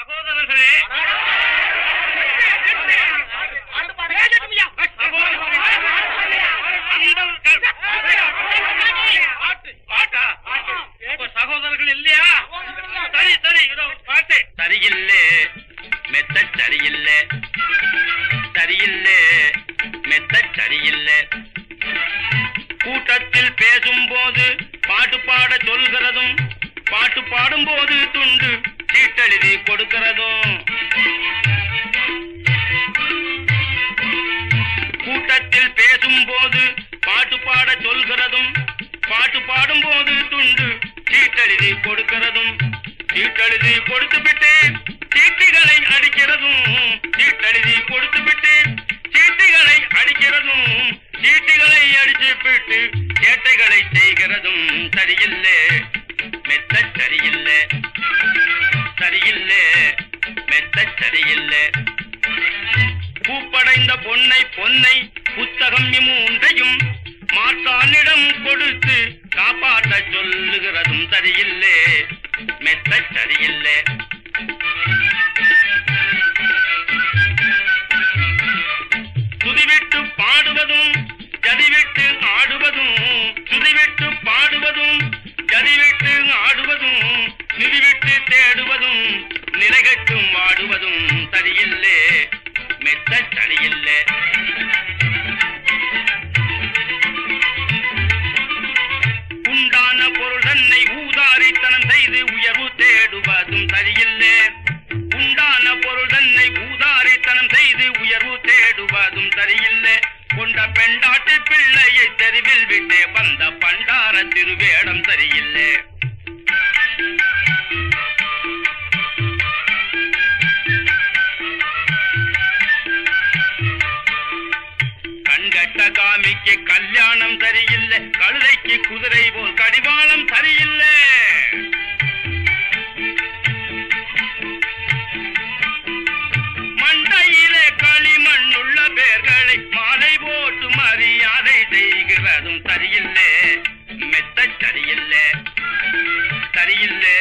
சகோதரர்களே. சகோதரர்கள் இல்லையா? சரி சரி இதோ பாட்டு. சரியில்லே. மெத்த சரியில்லை. சரியில்லே. மெத்த சரியில்லை. கூட்டத்தில் பேசும்போது பாட்டு பாட சொல்கிறதும் பாட்டு பாடும்போது துண்டு. சீட்டெழுதி கொடுக்கிறதும். கூட்டத்தில் பேசும்போது பாட்டு பாட சொல்கிறதும் பாட்டு பாடும்போது துண்டு சீட்டெழுதி கொடுக்கிறதும். சீட்டெழுதி கொடுத்து விட்டு சீட்டுகளை அடிக்கிறதும். சீட்டெழுதி கொடுத்து விட்டு சீட்டுகளை அடிக்கிறதும். சீட்டுகளை அடிச்சு விட்டு சேட்டைகளை செய்கிறதும் சரியில்லை. மெத்த சரியில்லை. மெத்த சரியில்லை பூப்படைந்த பொன்னை பொன்னை புத்தகம் மூன்றையும் மாற்றானிடம் கொடுத்து காப்பாற்ற சொல்லுகிறதும் சரியில்லை. மெத்த சரியில்லை. துதிவிட்டு பாடுவதும் ஜதிவிட்டு ஆடுவதும் துதிவிட்டு பாடுவதும் ஜதிவிட்டு ஆடுவதும் நிதிவிட்டு தேடும் மெத்த சரியில்லை உண்டான பொருள் தன்னை ஊதாரித்தனம் செய்து உயர்வு தேடுவதும் சரியில்லை. உண்டான பொருள் தன்னை ஊதாரித்தனம் செய்து உயர்வு தேடுவதும் சரியில்லை. கொண்ட பெண்டாட்டு பிள்ளையை தெருவில் விட்டே வந்த பண்டார திருவேடம் சரியில்லை. கெட்ட கல்யாணம் சரியில்லை கழுதைக்கு குதிரை போல் கடிவாளம் சரியில்லை. மண்டையிலே களிமண் உள்ள பேர்களை மாலை போட்டு மரியாதை செய்கிறதும் சரியில்லை. மெத்த சரியில்லை. சரியில்லை.